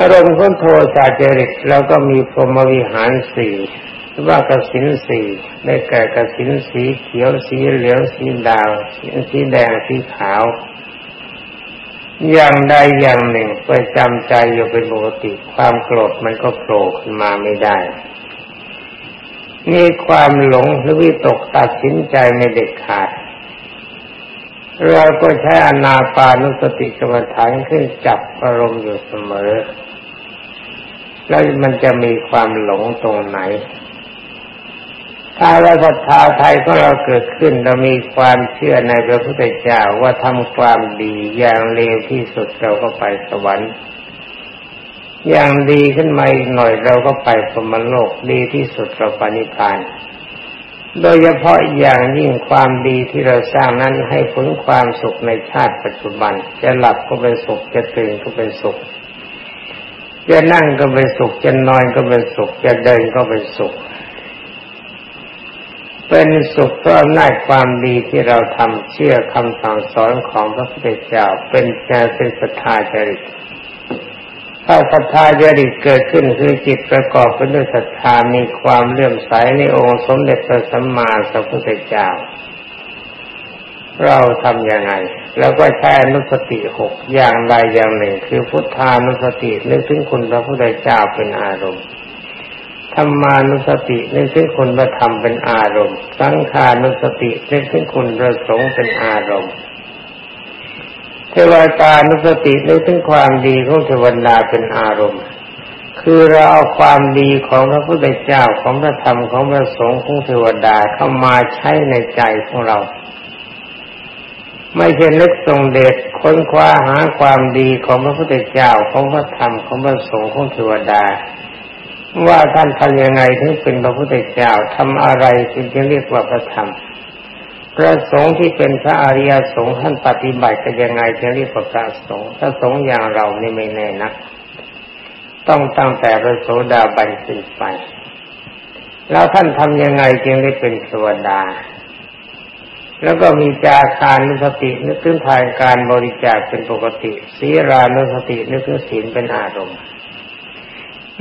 อารมณ์ของโทสะจริตแล้วก็มีพรหมวิหารสี่ว่ากสินสี่ได้แก่กสินสีเขียวสีเหลืองสีดาวสีแดงสีขาว อย่างใดอย่างหนึ่งไปจำใจอยู่เป็นปกติความโกรธมันก็โผล่ขึ้นมาไม่ได้มีความหลงหรือวิตกตัดสินใจในเด็ดขาด เราก็ใช้อนาปานุสติกรรมฐานขึ้นจับอารมณ์อยู่เสมอ แล้วมันจะมีความหลงตรงไหน ถ้าเราศรัทธาไทยของเราเกิดขึ้นเรามีความเชื่อในพระพุทธเจ้าว่าทำความดีอย่างเลวที่สุดเราก็ไปสวรรค์ อย่างดีขึ้นมาอีกหน่อยเราก็ไปสมโลกดีที่สุดเราปณิพานโดยเฉพาะอย่างยิ่งความดีที่เราสร้างนั้นให้ผลความสุขในชาติปัจจุบัน จะหลับก็เป็นสุขจะตื่นก็เป็นสุข จะนั่งก็เป็นสุข จะนอนก็เป็นสุข จะเดินก็เป็นสุข เป็นสุขเพราะอำนาจความดีที่เราทำเชื่อคำสั่งสอนของพระพุทธเจ้าเป็นใจเป็นศรัทธาจริตถ้าศรัทธาจริตเกิดขึ้นคือจิตประกอบไปด้วยศรัทธามีความเลื่อมใสในองค์สมเด็จพระสัมมาสัมพุทธเจ้า เราทำยังไง แล้วก็ใช้อนุสติหกอย่างใดอย่างหนึ่ง คือพุทธานุสตินึกถึงคุณพระพุทธเจ้าเป็นอารมณ์ธรรมานุสตินึกถึงคุณพระธรรมเป็นอารมณ์ สังขานุสตินึกถึงคุณพระสงฆ์เป็นอารมณ์เทวตานุสตินึกถึงความดีของเทวดาเป็นอารมณ์ คือเราเอาความดีของพระพุทธเจ้าของพระธรรมของพระสงฆ์ของเทวดาเข้ามาใช้ในใจของเรา ไม่ใช่นึกทรงเดชค้นคว้าหาความดีของพระพุทธเจ้าของพระธรรมของพระสงฆ์ของเทวดา ว่าท่านทำยังไงถึงเป็นพระพุทธเจ้าทำอะไรจึงจะเรียกว่าพระธรรมพระสงฆ์ที่เป็นพระอริยสงฆ์ท่านปฏิบัติกันยังไงจะเรียกว่าพระสงฆ์ถ้าสงฆ์อย่างเรานี่ไม่แน่นะต้องตั้งแต่พระโสดาบันขึ้นไปแล้วท่านทำยังไงจึงได้เป็นเทวดา แล้วก็มีจาคานุสตินึกถึงทางการบริจาคเป็นปกติศีรานุสตินึกถึงศีลเป็นอารมณ์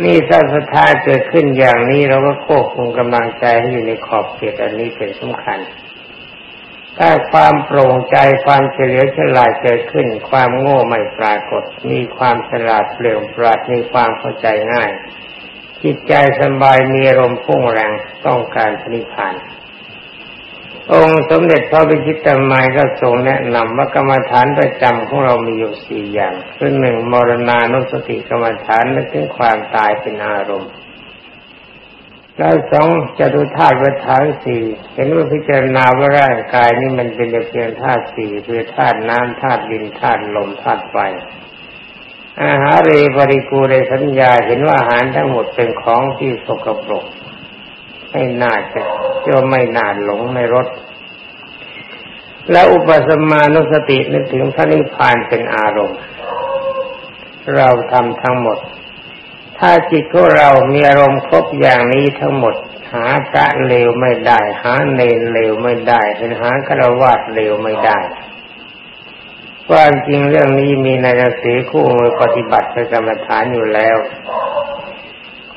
นี่ถ้าศรัทธาเกิดขึ้นอย่างนี้เราก็ควบคุมกำลังใจให้อยู่ในขอบเขตอันนี้เป็นสำคัญ ถ้าความโปร่งใจความเฉลียวฉลาดเกิดขึ้น ความโง่ไม่ปรากฏ มีความฉลาดเปลี่ยนปราดมีความเข้าใจง่าย จิตใจสบายมีอารมณ์พุ่งแรงต้องการนิพพาน องค์สมเด็จพระบิชิตามายก็ทรงแนะนำว่ากรรมฐานประจำของเรามีอยู่สี่อย่างคือหนึ่งมรณานุสติกรรมฐานนึกถึงความตายเป็นอารมณ์ แล้วสองจะดูธาตุวัฏฐานสี่เห็นว่าพิจารณาว่าร่างกายนี้มันเป็นเพียงธาตุสี่คือธาตุน้ำธาตุดินธาตุลมธาตุไฟอาหารเรปริกูในสัญญาเห็นว่าอาหารทั้งหมดเป็นของที่สกปรก ไม่น่าจะเชื่อไม่น่าหลงในรถแล้วอุปสมานุสตินึกถึงพระนิพพานเป็นอารมณ์ เราทำทั้งหมด ถ้าจิตของเรามีอารมณ์ครบอย่างนี้ทั้งหมด หาพระเลวไม่ได้ หาเนรเลวไม่ได้เป็นหาฆราวาสเลวไม่ได้ความจริงเรื่องนี้มีในหนังสือคู่มือปฏิบัติในกรรมฐานอยู่แล้ว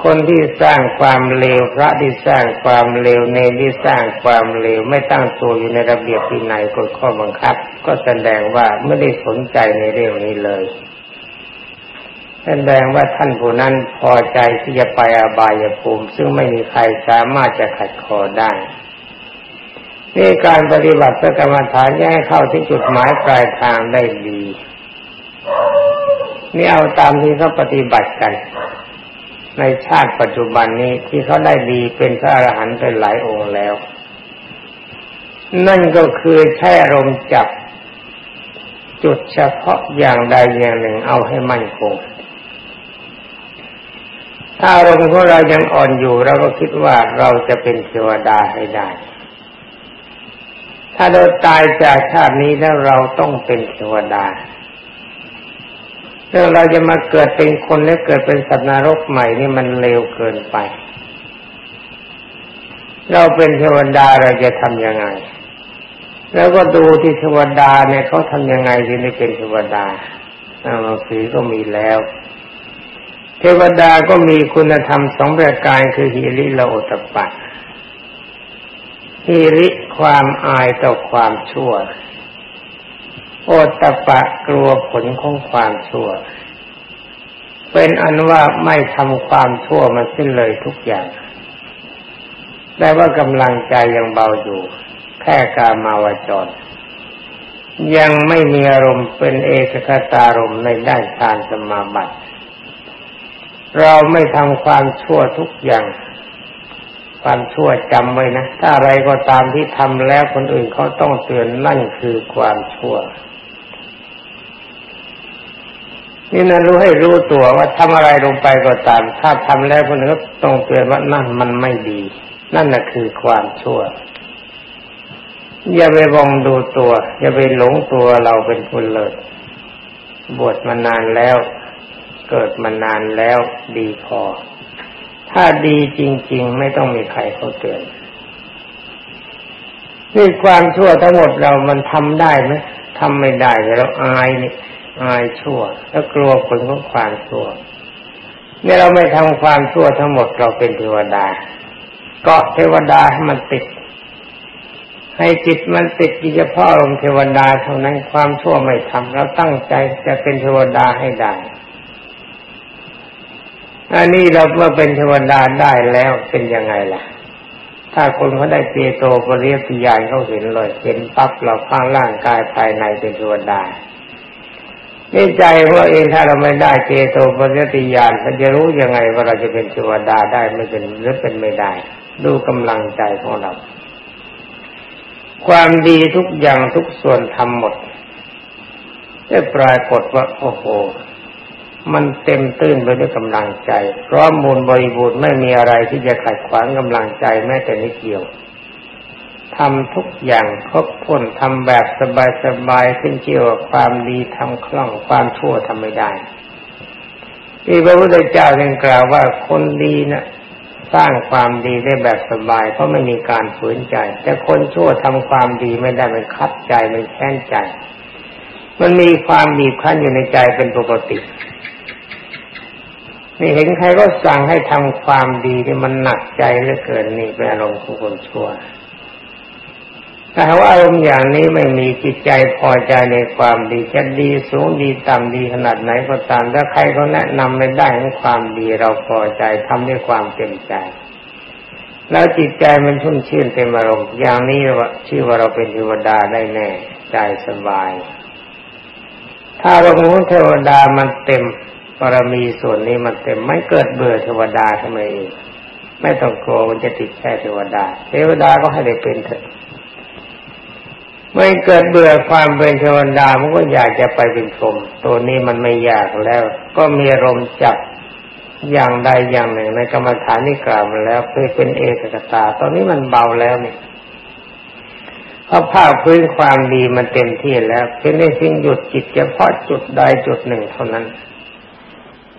คนที่สร้างความเลวพระที่สร้างความเลวเนรที่สร้างความเลวไม่ตั้งตัวอยู่ในระเบียบที่ไหนกฎข้อบังคับ ก็แสดงว่าไม่ได้สนใจในเรื่องนี้เลย แสดงว่าท่านผู้นั้นพอใจที่จะไปอบายภูมิ ซึ่งไม่มีใครสามารถจะขัดคอได้นี่การปฏิบัติกรรมฐานแย่เข้าที่จุดหมายปลายทางได้ดี นี่เอาตามที่เขาปฏิบัติกัน ในชาติปัจจุบันนี้ที่เขาได้ดีเป็นพระอรหันต์เป็นหลายองค์แล้ว นั่นก็คือแช่ลมจับ จุดเฉพาะอย่างใดอย่างหนึ่งเอาให้มั่นคง ถ้าอารมณ์ของเรายังอ่อนอยู่เราก็คิดว่าเราจะเป็นเทวดาให้ได้ ถ้าเราตายจากชาตินี้แล้วเราต้องเป็นเทวดา เรื่องเราจะมาเกิดเป็นคนและเกิดเป็นสัตว์นรกใหม่นี่มันเร็วเกินไป เราเป็นเทวดาเราจะทำยังไง แล้วก็ดูที่เทวดาเนี่ยเขาทำยังไงจึงได้เป็นเทวดาหนังสือก็มีแล้ว เทวดาก็มีคุณธรรมสองประการคือฮิริและโอตปะฮิริความอายต่อความชั่ว โอตปะกลัวผลของความชั่ว เป็นอันว่าไม่ทำความชั่วมาสิ้นเลยทุกอย่างแต่ว่ากำลังใจยังเบาอยู่ แค่กามาวจร ยังไม่มีอารมณ์เป็นเอกคตารมในด้านฌานสมาบัติ เราไม่ทำความชั่วทุกอย่างความชั่วจำไว้นะ ถ้าอะไรก็ตามที่ทำแล้วคนอื่นเขาต้องเตือนนั่นคือความชั่ว นี่นะรู้ให้รู้ตัวว่าทำอะไรลงไปก็ตาม ถ้าทำแล้วคนอื่นก็ต้องเตือนว่านั่นมันไม่ดี นั่นแหะคือความชั่ว อย่าไปวองดูตัว อย่าไปหลงตัวเราเป็นคนเลิศบวชมานานแล้ว เกิดมานานแล้วดีพอ ถ้าดีจริง ๆ ไม่ต้องมีใครเขาเตือนนี่ความชั่วทั้งหมดเรามันทำได้ไหมทำไม่ได้แต่เราอายนี่ อายชั่ว แล้วกลัวผลของความชั่วเนี่ยเราไม่ทำความชั่วทั้งหมดเราเป็นเทวดา เกาะเทวดาให้มันติด ให้จิตมันติดเฉพาะลมเทวดาเท่านั้นความชั่วไม่ทำเราตั้งใจจะเป็นเทวดาให้ได้อันนี้เราเมื่อเป็นเทวดาได้แล้วเป็นยังไงล่ะ ถ้าคนเขาได้เจโตปริยติญาณเขาเห็นเลย เห็นปั๊บเราข้างร่างกายภายในเป็นเทวดา นี่ใจว่าเองถ้าเราไม่ได้เจโตปริติญาณมันจะรู้ยังไงว่าเราจะเป็นเทวดาได้ไม่เป็นหรือเป็นไม่ได้ ดูกำลังใจของเรา ความดีทุกอย่างทุกส่วนทำหมดได้ปรากฏว่าโอ้โหมันเต็มตื้นไปด้วยกำลังใจ พร้อมมูลบริบูรณ์ไม่มีอะไรที่จะขัดขวางกำลังใจแม้แต่นิดเดียว ทำทุกอย่างครบถ้วนทำแบบสบายๆขึ้นเกี่ยวกับความดีทำคล่องความชั่วทำไม่ได้ที่พระพุทธเจ้าเรียกล่าวว่าคนดีนะสร้างความดีได้แบบสบาย เพราะไม่มีการฝืนใจ แต่คนชั่วทำความดีไม่ได้มันคัดใจมันแค้นใจ มันมีความบีบคั้นอยู่ในใจเป็นปกตินี่เห็นใครก็สั่งให้ทำความดีที่มันหนักใจเหลือเกินนี่เป็นอารมณ์ของคนชั่ว แต่ว่าอารมณ์อย่างนี้ไม่มีจิตใจพอใจในความดีจะดีสูงดีต่ำดีขนาดไหนก็ตามถ้าใครเขาแนะนำไม่ได้ในความดีเราพอใจทำด้วยความเต็มใจ แล้วจิตใจมันชุ่มชื่นเต็มอารมณ์อย่างนี้ว่าชื่อว่าเราเป็นเทวดาได้แน่ใจสบาย ถ้าเราของเทวดามันเต็มบารมีส่วนนี้มันเต็มไม่เกิดเบื่อเทวดาทำไมเองไม่ต้องกลัวมันจะติดแค่เทวดา เทวดาก็ให้ได้เป็นเถอะ ไม่เกิดเบื่อความเป็นเทวดามันก็อยากจะไปเป็นพรหมตัวนี้มันไม่ยากแล้ว ก็มีอารมจับอย่างใดอย่างหนึ่งในกรรมฐานนี่กล่าวมาแล้วเคยเป็นเอกตา ตอนนี้มันเบาแล้วนี่เพราะภาพพื้นความดีมันเต็มที่แล้วเพียงได้ทิ้งหยุดจิตเฉพาะจุดใดจุดหนึ่งเท่านั้น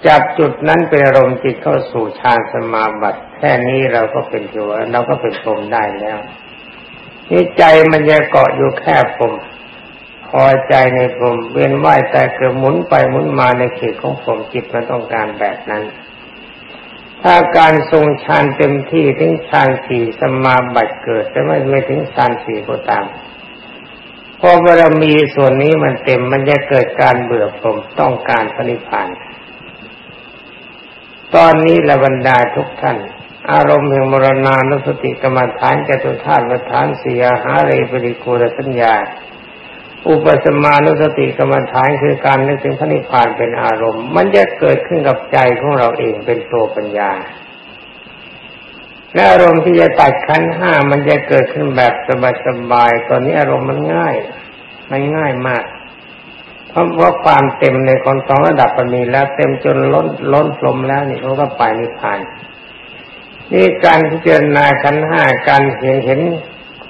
จับจุดนั้นเป็นอารมณ์จิตเข้าสู่ฌานสมาบัติแค่นี้เราก็เป็นเทวเราก็เป็นพรมได้แล้ว นี่ใจมันจะเกาะอยู่แค่พรมพอใจในพรมเวียนว่ายใจเกิดหมุนไปหมุนมาในเขตของพรมจิตมันต้องการแบบนั้น ถ้าการทรงฌานเต็มที่ถึงฌานสี่สมาบัติเกิดแต่ไม่ไม่ถึงฌานสี่ก็ตามพอบารมีส่วนนี้มันเต็มมันจะเกิดการเบื่อพรมต้องการพระนิพพานตอนนี้ละบรรดาทุกท่าน อารมณ์แห่งมรณานุสติกรรมฐานจตุธาตุฐานเสียหาเรปริโกรสัญญา อุปสมานุสติกรรมฐานคือการนึกถึงพระนิพพานเป็นอารมณ์ มันจะเกิดขึ้นกับใจของเราเองเป็นตัวปัญญาและอารมณ์ที่จะตัดขันห้ามันจะเกิดขึ้นแบบสบายๆตอนนี้อารมณ์มันง่าย มันง่ายมาก เพราะว่าความเต็มในคนสองระดับมันมีแล้วเต็มจนล้นล้นพรมแล้วนี่เขาก็ไปนิพพาน นี่การพิจารณาขันห้าการเห็นเห็น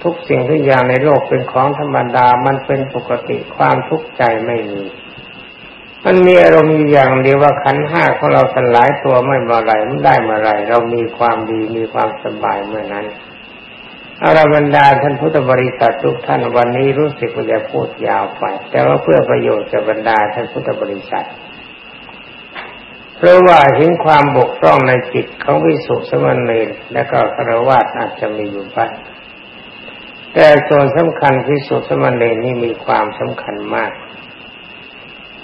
ทุกสิ่งทุกอย่างในโลกเป็นของธรรมดา มันเป็นปกติความทุกข์ใจไม่มี มันมีอารมณ์อย่างเดียวว่าขันห้าของเราสลายตัวไม่มาไรไม่ได้มาไรเรามีความดีมีความสบายเมื่อนั้นอาราบรรดาท่านพุทธบริษัททุกท่านวันนี้รู้สึกว่าจะพูดยาวไป แต่ว่าเพื่อประโยชน์กับบรรดาท่านพุทธบริษัท เพราะว่าเห็นความบกพร่องในจิตของวิสุทธิสมณเณรและก็คารวะอาจจะมีอยู่บ้างแต่ส่วนสำคัญที่สุดสมณเณรนี่มีความสำคัญมาก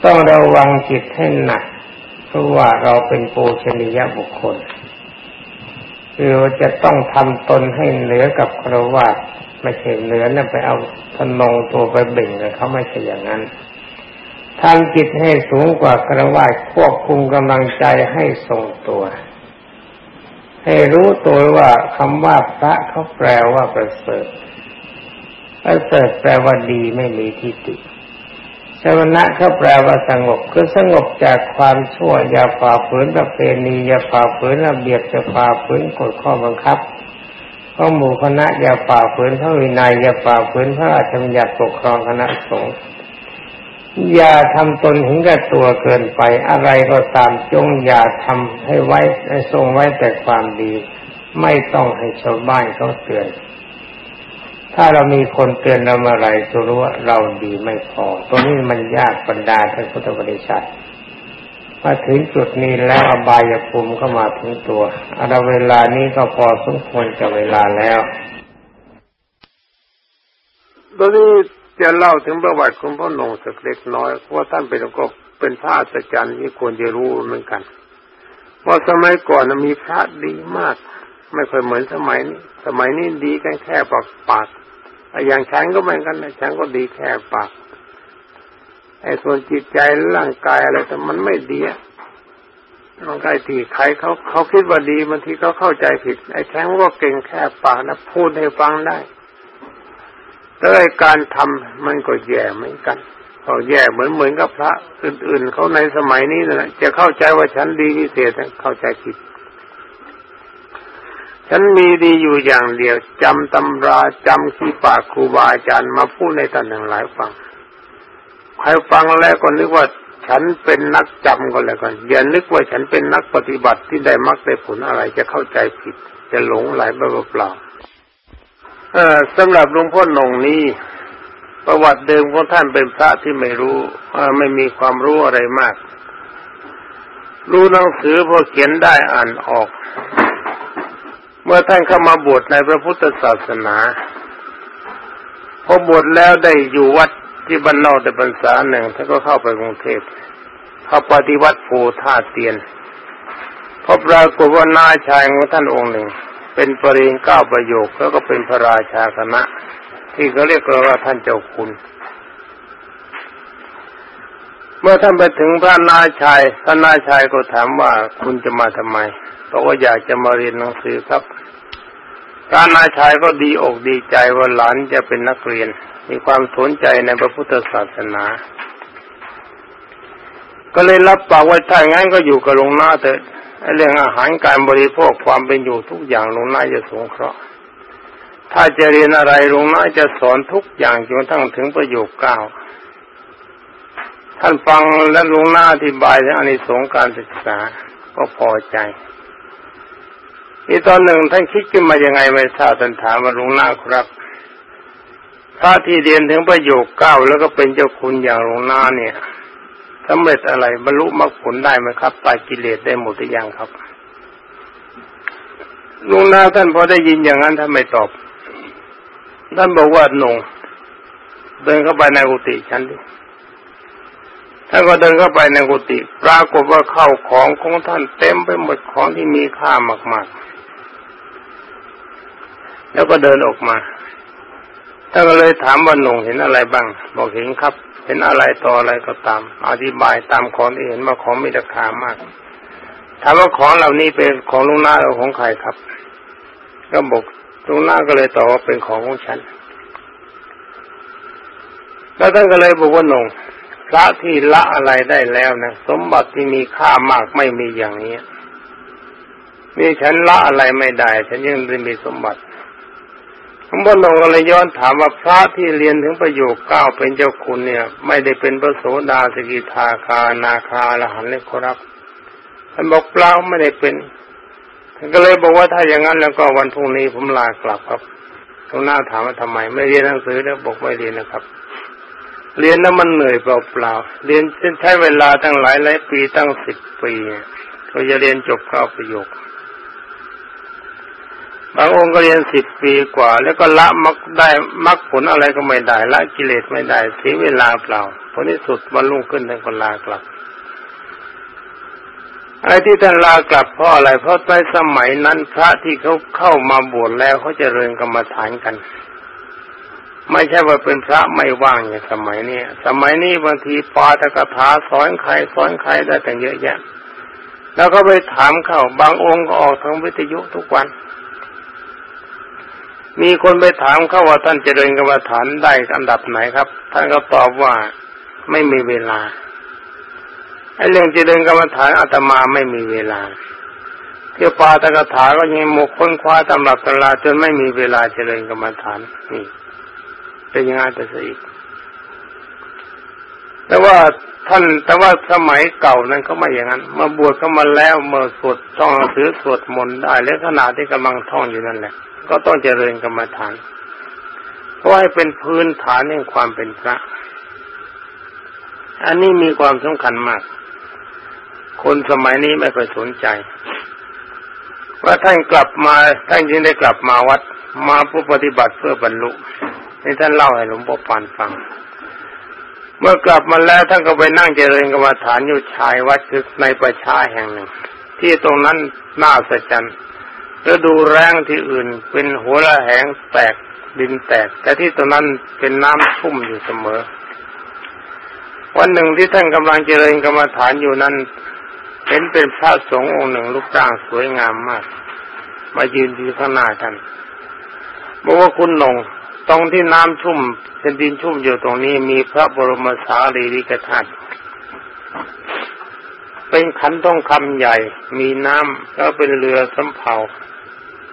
ต้องระวังจิตให้หนัก เพราะว่าเราเป็นปูชนียบุคคลคือจะต้องทำตนให้เหนือกับครวาตไม่ใช่เหนือนะไปเอาทนงตัวไปเบ่งเลยเขาไม่ใช่อย่างนั้น ทำจิตให้สูงกว่าคระวาตควบคุมกำลังใจให้ทรงตัว ให้รู้ตัวว่าคำว่าพระเขาแปลว่าประเสริฐประเสริฐแปลว่าดีไม่มีทิฏฐิสมณะเขาแปลว่าสงบคือสงบจากความชั่วอย่าฝ่าฝืนประเพณีอย่าฝ่าฝืนระเบียบจะฝ่าฝืนกฎข้อบังคับข้อหมู่คณะอย่าฝ่าฝืนพระวินัยอย่าฝ่าฝืนพระราชบัญญัติปกครองคณะสงฆ์ อย่าทำตนถึงกับตัวเกินไป อะไรก็ตามจงอย่าทำให้ไว้ให้ทรงไว้แต่ความดี ไม่ต้องให้ชาวบ้านเขาเตือน ถ้าเรามีคนเตือนเราเมื่อไรจะรู้ว่าเราดีไม่พอตรงนี้มันยากบรรดาท่านพุทธบริษัทมาถึงจุดนี้แล้วอบายภูมิก็มาถึงตัวอาเวลานี้ก็พอสมควรจะเวลาแล้วตอนนี้ จะเล่าถึงประวัติของพ่อหนงสักเล็กน้อยเพราะว่าท่านเป็นก็เป็นพระอัศจรรย์ที่ควรจะรู้เหมือนกันว่าสมัยก่อนมีพระดีมาก ไม่ค่อยเหมือนสมัยนี้ สมัยนี้ดีกันแค่ปากปากอย่างฉันก็เหมือนกันนะฉันก็ดีแค่ปากไอ้ส่วนจิตใจร่างกายอะไรแต่มันไม่ดีร่างกายที่ใครเขาเขาคิดว่าดีบางทีเขาเข้าใจผิด ไอ้แข้งก็เก่งแค่ปากนะพูดให้ฟังได้ แต่การทำมันก็แย่เหมือนกันเขาแย่เหมือนเหมือนกับพระอื่น ๆ เขาในสมัยนี้นะจะเข้าใจว่าฉันดีพิเศษเข้าใจผิดฉันมีดีอยู่อย่างเดียวจำตำราจำขี้ปากครูบาอาจารย์มาพูดในท่านทั้งหลายฟังใครฟังแล้วก็นึกว่าฉันเป็นนักจำก็แล้วกันอย่านึกว่าฉันเป็นนักปฏิบัติที่ได้มรรคได้ผลอะไรจะเข้าใจผิด จะหลงไหลเปล่าเออ สำหรับหลวงพ่อหนงนี้ ประวัติเดิมของท่านเป็นพระที่ไม่รู้ไม่มีความรู้อะไรมาก รู้หนังสือพอเขียนได้อ่านออก เมื่อท่านเข้ามาบวชในพระพุทธศาสนาพอบวชแล้วได้อยู่วัดที่บ้านนอกแต่พรรษาหนึ่งท่านก็เข้าไปกรุงเทพเข้าปฏิวัติโพธาเตียนพบปรากฏว่าน้าชายของท่านองค์หนึ่ง เป็นปริญเก้าประโยคแล้วก็เป็นพระราชาคณะ ที่เขาเรียกว่าท่านเจ้าคุณ เมื่อท่านไปถึงพระนาชายพระนาชายก็ถามว่าคุณจะมาทำไมเพราะว่าอยากจะมาเรียนหนังสือครับการนาชายก็ดีอกดีใจว่าหลานจะเป็นนักเรียน มีความสนใจในพระพุทธศาสนา ก็เลยรับปากว่าถ้างั้นก็อยู่กับลงหน้าเถอะ เรื่องอาหารการบริโภคความเป็นอยู่ทุกอย่างหลวงน้าจะสงเคราะห์ ถ้าจะเรียนอะไรหลวงน้าจะสอนทุกอย่างจนทั้งถึงประโยคเก้าท่านฟังและลงหน้าอธิบายในอานิสงส์การศึกษาก็พอใจอีตอนหนึ่งท่านคิดขึ้นมายังไงไม่ทราบท่านถามมาลุงนาครับพระที่เรียนถึงประโยคเก้าแล้วก็เป็นเจ้าคุณอย่างลุงนาเนี่ย สำเร็จอะไรบรรลุมรรคผลได้ไหมครับตายกิเลสได้หมดหรือยังครับลุงนาท่านพอได้ยินอย่างนั้นท่านไม่ตอบท่านบอกว่าหนงเดินเข้าไปในกุฏิฉันดิท่านก็เดินเข้าไปในกุฏิปรากฏว่าเข้าของของท่านเต็มไปหมดของที่มีค่ามากๆ แล้วก็เดินออกมาท่านก็เลยถามว่าหนุ่งเห็นอะไรบ้าง บอกเห็นครับ เห็นอะไรต่ออะไรก็ตาม อธิบายตามของที่เห็นว่าของมีราคามากถามว่าของเหล่านี้เป็นของลุงหน้าหรือของใครครับ ก็บอกลุงหน้าก็เลยตอบว่าเป็นของของฉัน แล้วท่านก็เลยบอกว่าหนุ่งพระที่ละอะไรได้แล้วนะสมบัติที่มีค่ามากไม่มีอย่างนี้นี่ฉันละอะไรไม่ได้ ฉันยังมีสมบัติ หลวงพ่อหนงก็เลยย้อนถามว่าพระที่เรียนถึงประโยคเก้าเป็นเจ้าคุณเนี่ย ไม่ได้เป็นพระโสดาสกิทาคานาคาละหันเลยครับท่านบอกเปล่าไม่ได้เป็นท่านก็เลยบอกว่าถ้าอย่างนั้นแล้วก็วันพรุ่งนี้ผมลากลับครับตรงหน้าถามว่าทำไม ไม่เรียนหนังสือแล้วบอกไม่เรียนนะครับ เรียนแล้วมันเหนื่อยเปล่าๆเรียนใช้เวลาตั้งหลายหลายปีตั้งสิบปีก็จะเรียนจบเข้าประโยค บางองค์ก็เรียนสิบปีกว่า แล้วก็ละมักได้มักผลอะไรก็ไม่ได้ละกิเลสไม่ได้เสียเวลาเปล่าผลที่สุดวันรุ่งขึ้นท่านลากลับไอ้ที่ท่านลากลับเพราะอะไรเพราะในสมัยนั้นพระที่เขาเข้ามาบวชแล้วเขาจเจริญกรรมฐานกัน ไม่ใช่ว่าเป็นพระไม่ว่างอย่างสมัยนี้สมัยนี้บางทีปาตกถาสอนใครสอนใครได้แต่เยอะแยะ แล้วก็ไปถามเขาบางองค์ก็ออกทางวิทยุทุกวัน มีคนไปถามเขาว่าท่านเจริญกรรมฐานได้อันดับไหนครับ ท่านก็ตอบว่าไม่มีเวลาไอ้เรื่องเจริญกรรมฐานอาตมาไม่มีเวลาเที่ยวปาตกถาก็ยังหมกค้นคว้าตำรับตำราจนไม่มีเวลาเจริญกรรมฐานนี่เป็นยังไงแต่สิอีกแต่ว่าท่านแต่ว่าสมัยเก่านั้นเขาไม่อย่างนั้นมาบวชเข้ามาแล้วเมื่อสวดต้องหนังสือสวดมนต์ได้และขณะที่กำลังท่องอยู่นั่นแหละ ก็ต้องเจริญกรรมฐาน เพราะให้เป็นพื้นฐานแห่งความเป็นพระ อันนี้มีความสำคัญมาก คนสมัยนี้ไม่ค่อยสนใจ ว่าท่านกลับมาท่านจึงได้กลับมาวัดมาผู้ปฏิบัติเพื่อบรรลุนี่ท่านเล่าให้หลวงพ่อปานฟัง เมื่อกลับมาแล้วท่านก็ไปนั่งเจริญกรรมฐานอยู่ชายวัดคือในประชาแห่งหนึ่ง ที่ตรงนั้นน่าสัจจัน ฤดูแรงที่อื่น เป็นหัวละแหงแตกดินแตก แต่ที่ตรงนั้นเป็นน้ำชุ่มอยู่เสมอ วันหนึ่งที่ท่านกำลังเจริญกรรมฐานอยู่นั้น เห็นเป็นพระสงฆ์องค์หนึ่งรูปร่างสวยงามมาก มายืนอยู่ข้างหน้าท่านบอกว่าคุณหนงตรงที่น้ำชุ่มเป็นดินชุ่มอยู่ตรงนี้มีพระบรมสารีริกธาตุเป็นขันต้องคำใหญ่ มีน้ำแล้วเป็นเรือสำเภา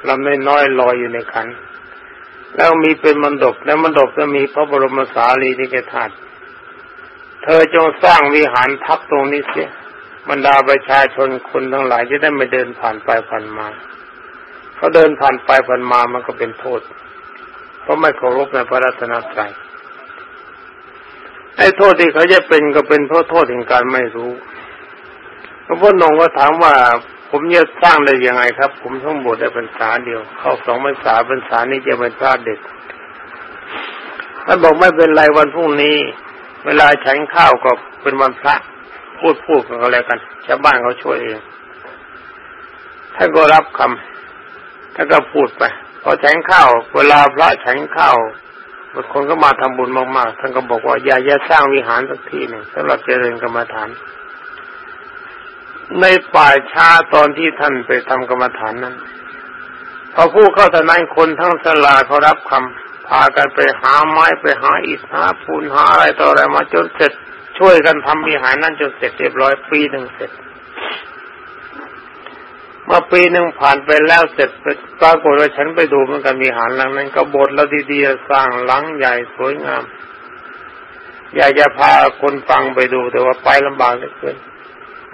ลำไม่น้อยลอยอยู่ในขัน แล้วมีเป็นมณฑปแล้วมณฑปจะมีพระบรมสารีริกธาตุเธอจงสร้างวิหารทับตรงนี้เสียบรรดาประชาชนคนทั้งหลายจะได้ไม่เดินผ่านไปผ่านมาเขาเดินผ่านไปผ่านมามันก็เป็นโทษ เพราะไม่เคารพในพระรัตนตรัยไอ้โทษที่เขาจะเป็นก็เป็นเพราะโทษแห่งการไม่รู้พระพุทธองค์ก็ถามว่า ผมจะสร้างได้ยังไงครับ ผมต้องบวชได้พรรษาเดียว เข้าสองพรรษาพรรษานี้จะเป็นพระเด็กท่านบอกไม่เป็นไรวันพรุ่งนี้ เวลาฉันข้าวก็เป็นวันพระ พูดพูดกันอะไรกันชาวบ้านเขาช่วยเองท่านก็รับคำท่านก็พูดไปพอฉันข้าวเวลาพระฉันข้าวบางคนก็มาทำบุญมากๆท่านก็บอกว่าอย่าอย่าสร้างวิหารสักทีหนึ่งสำหรับเจริญกรรมฐาน ในป่าช้าตอนที่ท่านไปทำกรรมฐานนั้นพอผู้เข้าทนายคนทั้งสลาเขารับคำพากันไปหาไม้ไปหาอิฐหาปูนหาอะไรต่ออะไรมาจนเสร็จช่วยกันทำวิหารนั้นจนเสร็จเรียบร้อยปีหนึ่งเสร็จมาปีหนึ่งผ่านไปแล้วเสร็จปรากฏว่าฉันไปดูมันกันมีหารหลังนั้นก็บทแล้วดีๆสร้างหลังใหญ่สวยงาม อยากจะพาคนฟังไปดูแต่ว่าไปลำบากเหลือเกิน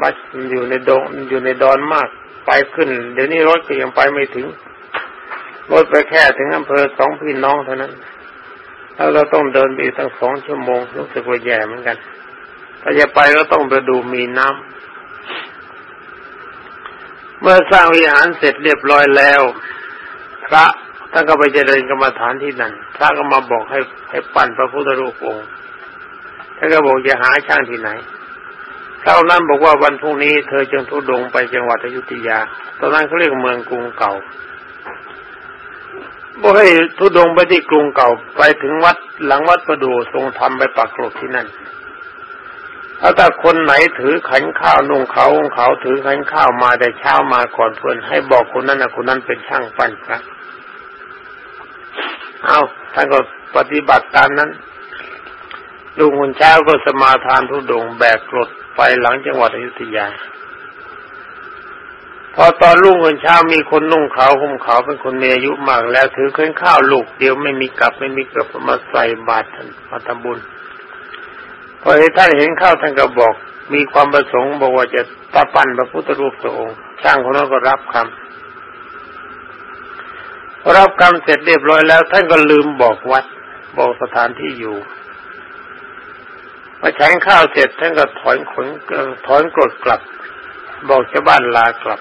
บัสอยู่ในดงอยู่ในดอนมากไปขึ้น เดี๋ยวนี้รถก็ยังไปไม่ถึงรถไปแค่ถึงอำเภอสองพี่น้องเท่านั้น แล้วเราต้องเดินไปตั้งสองชั่วโมงรู้สึกว่าแย่เหมือนกันถ้าจะไปก็ต้องไปดูมีน้ำเมื่อสร้างวิหารเสร็จเรียบร้อยแล้ว พระท่านก็ไปเจริญกรรมฐานที่นั่นพระก็มาบอกให้ให้ปั้นพระพุทธรูปองค์ท่านก็บอกจะหาช่างที่ไหน เท่านั้นบอกว่าวันพรุ่งนี้เธอจงทุดงไปจังหวัดอยุธยา ตอนนั้นเขาเรียกเมืองกรุงเก่าบอกให้ทุดงไปที่กรุงเก่าไปถึงวัดหลังวัดประดูทรงทำไปปักกลบที่นั่นถ้าคนไหนถือขันข้าวนุ่งเขาของเขาถือขันข้าวมาแต่เช้ามาก่อนเพื่อนให้บอกคนนั้นนะคนนั้นเป็นช่างปั้นพระเอาท่านก็ปฏิบัติตามนั้นลุงคนเช้าก็สมาทานทุดงแบกกรด ไปหลังจังหวัดอยุธยา พอตอนรุ่งเช้ามีคนนุ่งขาวห่มขาวเป็นคนมีอายุมากแล้วถือเครื่องข้าวลูกเดียวไม่มีกลับไม่มีเกือบมาใส่บาตรมาทำบุญพอท่านเห็นข้าวท่านก็บอก มีความประสงค์บอกว่าจะตาปั้นพระพุทธรูปพระองค์ช่างคนนั้นก็รับคำพอรับคำเสร็จเรียบร้อยแล้ว ท่านก็ลืมบอกวัด บอกสถานที่อยู่ พอฉันข้าวเสร็จท่านก็ถอนขนถอนกรดกลับ บอกชาวบ้านลากลับ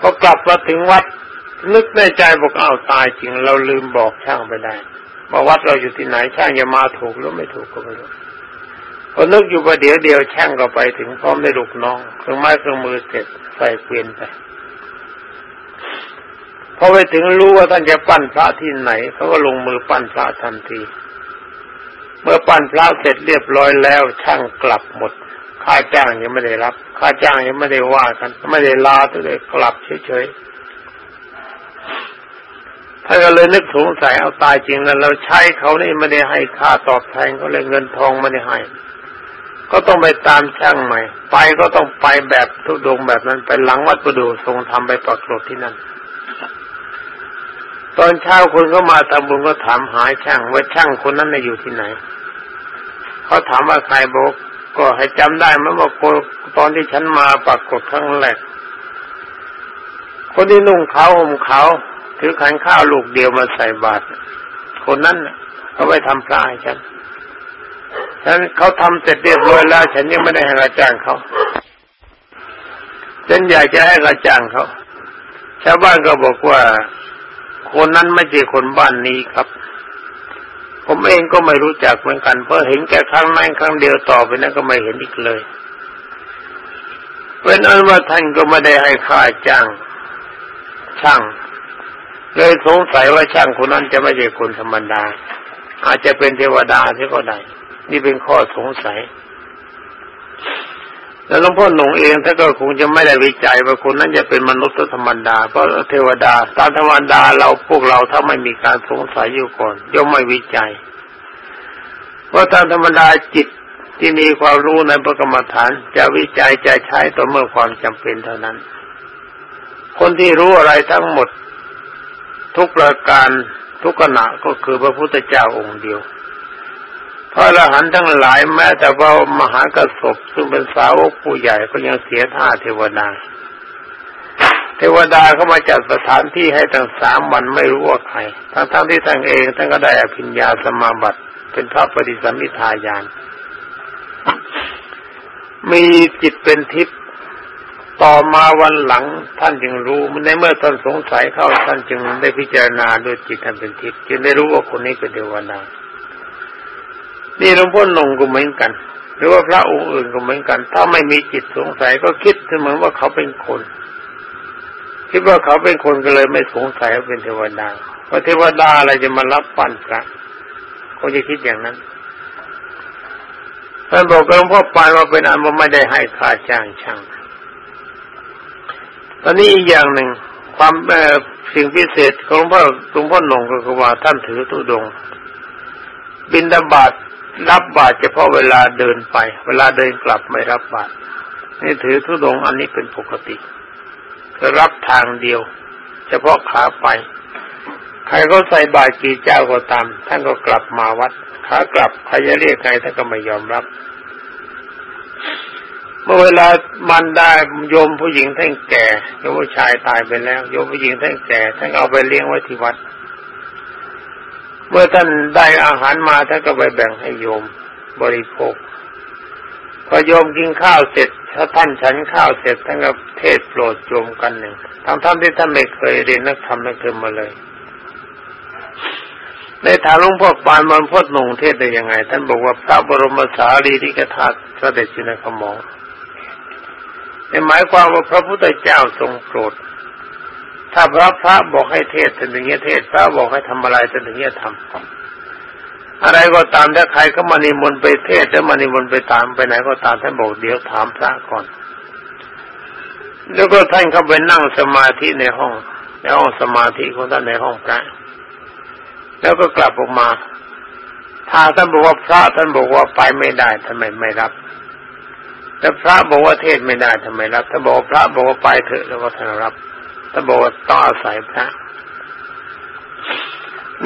พอกลับมาถึงวัด นึกในใจบอกอ้าวตายจริง เราลืมบอกช่างไปได้ว่าวัดเราอยู่ที่ไหนช่างจะมาถูกหรือไม่ถูกก็ไม่รู้พอนึกอยู่ประเดี๋ยวเดียวช่างก็ไปถึงพร้อมได้ลูกน้องเครื่องไม้เครื่องมือเสร็จใส่เกวียนไปพอไปถึงรู้ว่าท่านจะปั้นพระที่ไหนเขาก็ลงมือปั้นพระทันที เมื่อปั้นพระเสร็จเรียบร้อยแล้วช่างกลับหมด ค่าจ้างยังไม่ได้รับ ค่าจ้างยังไม่ได้ว่ากัน ไม่ได้ลาตัวเลยกลับเฉยๆท่านก็เลยนึกสงสัยเอาตายจริงแล้วเราใช้เขานี่ไม่ได้ให้ค่าตอบแทนเขาเลยเงินทองไม่ได้ให้ ก็ต้องไปตามช่างใหม่ ไปก็ต้องไปแบบทุดงแบบนั้นไปหลังวัดประดูทรงทำไปปรากฏที่นั่น ตอนเช้าคนก็มาทำบุญก็ถามหาช่างว่าช่างคนนั้นอยู่ที่ไหนเขาถามว่าใครบอกก็ให้จำได้ไหมว่าตอนที่ฉันมาปรากฏครั้งแรกคนที่นุ่งขาวห่มขาวถือขันข้าวลูกเดียวมาใส่บาตรคนนั้นเขาไปทำพระให้ฉันฉันเขาทำเสร็จเรียบร้อยแล้ว ฉันยังไม่ได้ให้กระจ้างเขาฉันอยากจะให้กระจ้างเขาชาวบ้านก็บอกว่า คนนั้นไม่ใช่คนบ้านนี้ครับ ผมเองก็ไม่รู้จักเหมือนกัน เพราะเห็นแค่ครั้งนั้นครั้งเดียวต่อไปนั้นก็ไม่เห็นอีกเลยเป็นอันว่าท่านก็ไม่ได้ให้ค่าจ้าง ช่าง เลยสงสัยว่าช่างคนนั้นจะไม่ใช่คนธรรมดา อาจจะเป็นเทวดาที่ก็ได้ นี่เป็นข้อสงสัย แล้วหลวงพ่อหนุ่งเองท่านก็คงจะไม่ได้วิจัยว่าคนนั้นจะเป็นมนุษย์ธรรมดาเพราะเทวดาตามธรรมดาเราพวกเราถ้าไม่มีการสงสัยอยู่ก่อนย่อมไม่วิจัยเพราะตามธรรมดาจิตที่มีความรู้ในพระกรรมฐาน จะวิจัยจะใช้ต่อเมื่อความจำเป็นเท่านั้น คนที่รู้อะไรทั้งหมด ทุกประการทุกขณะก็คือพระพุทธเจ้าองค์เดียว พระอรหันต์ทั้งหลายแม้แต่ว่ามหากระสบซึ่งเป็นสาวกผู้ใหญ่ก็ยังเสียท่าเทวดาเทวดาเข้ามาจัดสถานที่ให้ตั้งสามวันไม่รู้ว่าใครทั้งทั้งที่ท่านเองท่านก็ได้อภิญญาสมาบัติ เป็นพระปฏิสัมมิทายาน มีจิตเป็นทิพย์ต่อมาวันหลังท่านจึงรู้ในเมื่อท่านสงสัยเข้าท่านจึงได้พิจารณาด้วยจิตท่านเป็นทิพย์จึงได้รู้ว่าคนนี้เป็นเทวดา นี่หลวงพ่อหน่งก็เหมือนกัน หรือว่าพระองค์อื่นก็เหมือนกัน ถ้าไม่มีจิตสงสัยก็คิดเสมอว่าเขาเป็นคน คิดว่าเขาเป็นคนก็เลยไม่สงสัยว่าเป็นเทวดาว่าเทวดาอะไรจะมารับปั้นพระเขาจะคิดอย่างนั้นท่านบอกกับหลวงพ่อปานว่าเป็นอันว่าไม่ได้ให้ค่าจ้างช่าง ตอนนี้อีกอย่างหนึ่งความสิ่งพิเศษของหลวงพ่อหลวงพ่อหนงก็คือว่าท่านถือตุดง บินดาบาต รับบาตรเฉพาะเวลาเดินไป เวลาเดินกลับไม่รับบาตรนี่ถือทุดงอันนี้เป็นปกติจะรับทางเดียว เฉพาะขาไป ใครก็ใส่บาตรกี่เจ้าก็ตาม ท่านก็กลับมาวัดขากลับใครจะเรียกไงท่านก็ไม่ยอมรับ เมื่อเวลามันได้โยมผู้หญิงท่านแก่โยมผู้ชายตายไปแล้วโยมผู้หญิงท่านแก่ท่านเอาไปเลี้ยงไว้ที่วัด เมื่อท่านได้อาหารมาท่านก็ไปแบ่งให้โยมบริโภค พอโยมกินข้าวเสร็จ ถ้าท่านฉันข้าวเสร็จท่านก็เทศโปรดโยมกันหนึ่งทั้งท่านที่ท่านไม่เคยเรียนนักธรรมนักธรรมมาเลยได้ถามหลวงพ่อปานมันพดหนุ่งเทศได้ยังไง ท่านบอกว่าพระบรมสารีริกธาตุเสด็จอยู่ในขมองในหมายความว่าพระพุทธเจ้าทรงโปรด ถ้าพระพระบอกให้เทศถึงจะเทศพระบอกให้ทำอะไรถึงจะทำอะไรก็ตามถ้าใครก็มานิมนต์ไปเทศแล้วมานิมนต์ไปตามไปไหนก็ตามท่านบอกเดี๋ยวถามพระก่อน แล้วก็ท่านเข้าไปนั่งสมาธิในห้องในห้องสมาธิของท่านในห้องพระ แล้วก็กลับออกมาถ้าท่านบอกว่าพระท่านบอกว่าไปไม่ได้ทำไมไม่รับแล้วพระบอกว่าเทศไม่ได้ทำไมรับถ้าบอกพระบอกว่าไปเถอะแล้วก็ท่านรับ ถ้าบอกว่าต้องอาศัยพระ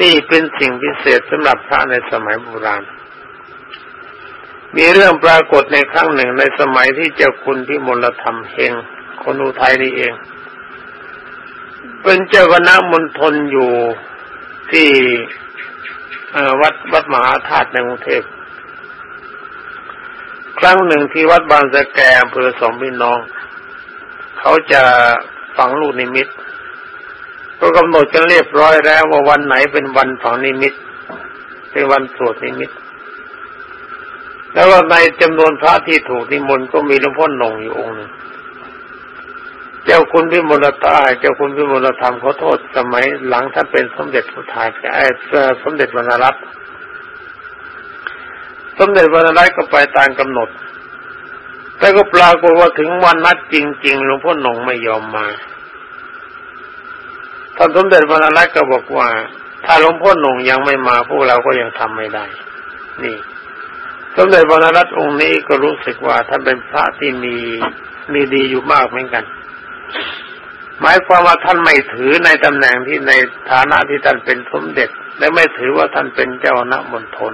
นี่เป็นสิ่งพิเศษสำหรับพระในสมัยโบราณ มีเรื่องปรากฏในครั้งหนึ่งในสมัยที่เจ้าคุณที่มลธรรมเฮงคนอุทัยนี่เอง เป็นเจ้าคณะมณฑลอยู่ที่วัดวัดมหาธาตุในกรุงเทพครั้งหนึ่งที่วัดบางสะแกอำเภอสองพี่น้อง เขาจะ ฝังลูกนิมิต ก็กำหนดกันเรียบร้อยแล้วว่าวันไหนเป็นวันฝังนิมิต เป็นวันสวดนิมิต แล้วในจำนวนพระที่ถูกนิมนต์ก็มีหลวงพ่อหนงอยู่องค์หนึ่งเจ้าคุณพิมลตาเจ้าคุณพิมลธรรมขอโทษสมัยหลังท่านเป็นสมเด็จพระทายไอ้สมเด็จวรรณรัตน์สมเด็จวรรณรัตน์ก็ไปตามกำหนด แต่ก็ปรากฏว่าถึงวันนัดจริง ๆ หลวงพ่อหนงไม่ยอมมา ท่านสมเด็จวรรณรัตน์ก็บอกว่า ถ้าหลวงพ่อหนงยังไม่มาพวกเราก็ยังทำไม่ได้ นี่สมเด็จวรรณรัตน์องค์นี้ก็รู้สึกว่าท่านเป็นพระที่มีมีดีอยู่มากเหมือนกัน หมายความว่าท่านไม่ถือในตำแหน่งที่ในฐานะที่ท่านเป็นสมเด็จ และไม่ถือว่าท่านเป็นเจ้าณมณฑล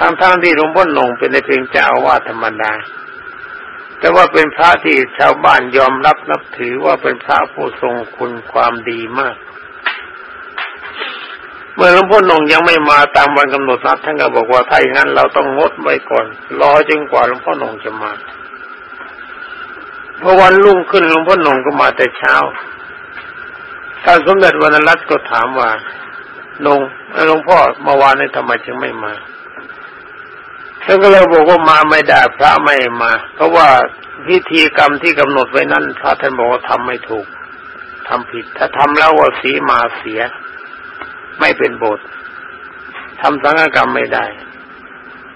ทางทที่หลวงพ่อหนงเป็นในเพียงเจ้าอาวาสธรรมดา แต่ว่าเป็นพระที่ชาวบ้านยอมรับนับถือว่าเป็นพระผู้ทรงคุณความดีมาก เมื่อหลวงพ่อหนงยังไม่มาตามวันกำหนดนัดท่านก็บอกว่าถ้าอย่างนั้นเราต้องงดไว้ก่อน รอจนกว่าหลวงพ่อหนงจะมาพอวันรุ่งขึ้นหลวงพ่อหนุ่มก็มาแต่เช้าท่านสมเด็จวรรณรัตน์ก็ถามว่าหนงหลวงพ่อเมื่อวานนี้ทำไมจึงไม่มา ท่านก็เลยบอกว่ามาไม่ได้พระไม่มา เพราะว่าพิธีกรรมที่กำหนดไว้นั้นพระท่านบอกว่าทำไม่ถูกทำผิด ถ้าทำแล้วว่าสีมาเสีย ไม่เป็นโบสถ์ทำสังฆกรรมไม่ได้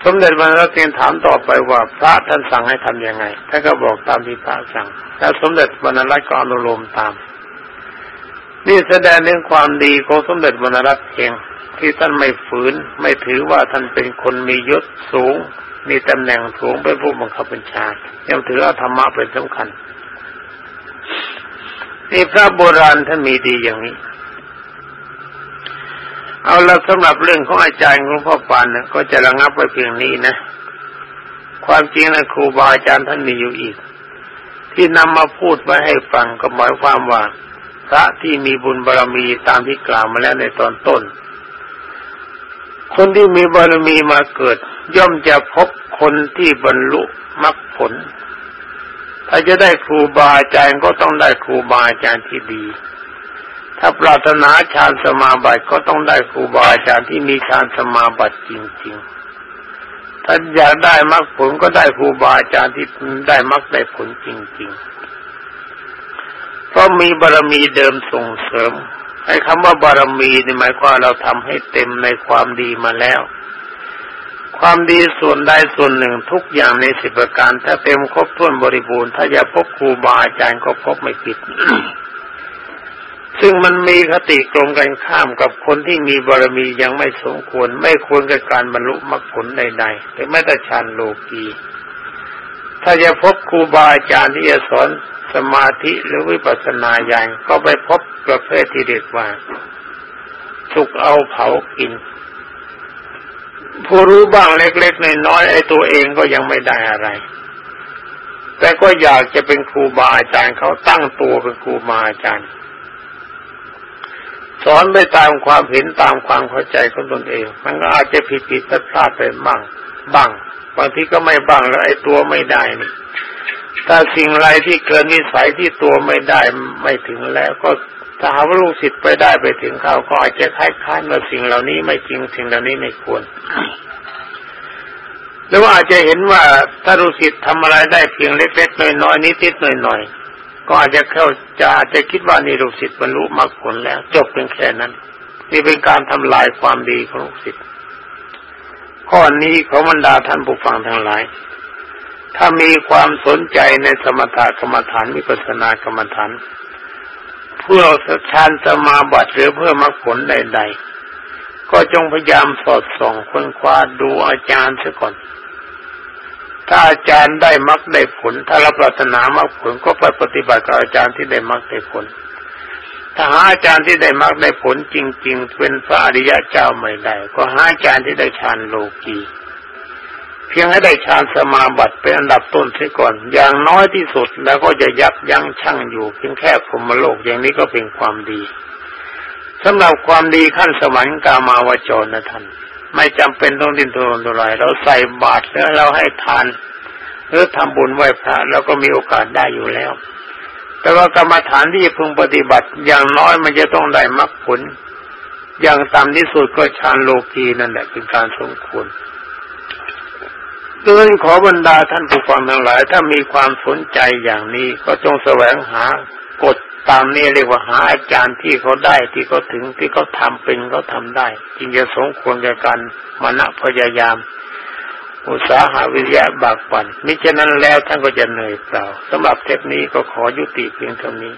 สมเด็จพระนเรศถามต่อไปว่าพระท่านสั่งให้ทำยังไงท่านก็บอกตามที่พระสั่งถ้าสมเด็จพระนเรศก็อนุโลมตาม นี่แสดงเรื่องความดีของสมเด็จพระนเรศเอง ที่ท่านไม่ฝืน ไม่ถือว่าท่านเป็นคนมียศสูง มีตำแหน่งสูงเป็นผู้บังคับบัญชายังถือว่าธรรมะเป็นสำคัญนี่พระโบราณท่านมีดีอย่างนี้ เอาละสำหรับเรื่องของอาจารย์หลวงพ่อปานนะก็จะระงับไว้เพียงนี้นะ ความจริงนะครูบาอาจารย์ท่านมีอยู่อีก ที่นำมาพูดไว้ให้ฟังก็หมายความว่า พระที่มีบุญบารรมีตามที่กล่าวมาแล้วในตอนต้น คนที่มีบารมีมาเกิด ย่อมจะพบคนที่บรรลุมรรคผล ถ้าจะได้ครูบาอาจารย์ก็ต้องได้ครูบาอาจารย์ที่ดี ถ้าปรารถนาฌานสมาบัติก็ต้องได้ครูบาอาจารย์ที่มีฌานสมาบัติจริง ๆ ถ้าอยากได้มรรคผลก็ได้ครูบาอาจารย์ที่ได้มรรคได้ผลจริง ๆ เพราะมีบารมีเดิมส่งเสริม ไอ้คำว่าบารมีนี่หมายความเราทำให้เต็มในความดีมาแล้ว ความดีส่วนใดส่วนหนึ่งทุกอย่างในสิบประการ ถ้าเต็มครบถ้วนบริบูรณ์ถ้าอยากพบครูบาอาจารย์ก็พบไม่ผิดซึ่งมันมีคติตรงกันข้ามกับคนที่มีบารมียังไม่สมควร ไม่ควรกับการบรรลุมรรคผลใดๆหรือแม้แต่ฌานโลกีถ้าจะพบครูบาอาจารย์ที่จะสอน สมาธิหรือวิปัสสนาญาณก็ไปพบประเภทที่เด็กว่าสุกเอาเผากิน ผู้รู้บ้างเล็กๆน้อยๆไอ้ตัวเองก็ยังไม่ได้อะไร แต่ก็อยากจะเป็นครูบาอาจารย์เขาตั้งตัวเป็นครูบาอาจารย์สอนไปตามความเห็นตามความเข้าใจของตนเอง มันก็อาจจะผิดผิดพลาดพลาดไปบ้างบ้างบางทีก็ไม่บ้างแล้วไอ้ตัวไม่ได้นี่ ถ้าสิ่งไรที่เกินวิสัยที่ตัวไม่ได้ไม่ถึงแล้วก็ถ้าหาว่าลูกศิษย์ไปได้ไปถึงเขาก็อาจจะคล้ายๆว่าสิ่งเหล่านี้ไม่จริงสิ่งเหล่านี้ไม่ควรหรือว่าอาจจะเห็นว่าถ้าลูกศิษย์ทำอะไรได้เพียงเล็กๆน้อยๆนิดๆหน่อยๆก็อาจจะเข้าจะอาจจะคิดว่านี่ลูกศิษย์บรรลุมรรคผลแล้ว จบเป็นแค่นั้น นี่เป็นการทำลายความดีของลูกศิษย์ข้อนี้ของบรรดาท่านผู้ฟังทั้งหลาย ถ้ามีความสนใจในสมถกรรมฐานวิปัสสนากรรมฐานเพื่อฌานสมาบัติหรือเพื่อมรรคผลใด ๆ ก็จงพยายามสอดส่องค้นคว้าดูอาจารย์ซะก่อน ถ้าอาจารย์ได้มรรคได้ผล ถ้าเราปรารถนามรรคผลก็ไปปฏิบัติกับอาจารย์ที่ได้มรรคได้ผลถ้าหาอาจารย์ที่ได้มรรคได้ผลจริง ๆ เป็นพระอริยะเจ้าไม่ได้ ก็หาอาจารย์ที่ได้ฌานโลกี พียงให้ได้ฌานสมาบัติเป็นอันดับต้นเสียก่อน อย่างน้อยที่สุดแล้วก็จะยับยั้งชั่งอยู่เพียงแค่พรมโลกอย่างนี้ก็เป็นความดีสำหรับความดีขั้นสมัยกามาวจรนะท่านไม่จำเป็นต้องดิ้นทรนทุรายเราใส่บาตรแล้วเราให้ทานหรือทำบุญไหว้พระเราก็มีโอกาสได้อยู่แล้ว แต่ว่ากรรมฐานที่พึงปฏิบัติ อย่างน้อยมันจะต้องได้มรรคผล อย่างต่ำที่สุดก็ฌานโลกีนั่นแหละเป็นการสมควร ดังนั้นขอบรรดาท่านผู้ฟังทั้งหลาย ถ้ามีความสนใจอย่างนี้ ก็จงแสวงหากฎตามนี้เรียกว่าหาอาจารย์ที่เขาได้ที่เขาถึงที่เขาทาเป็นเขาทาได้ จึงจะสมควรแก่การมณะพยายาม อุตสาหาวิทยาบากปันมิฉะนั้นแล้วท่านก็จะเหนื่อยเปล่าสำหรับเทปนี้ก็ขอยุติเพียงเท่านี้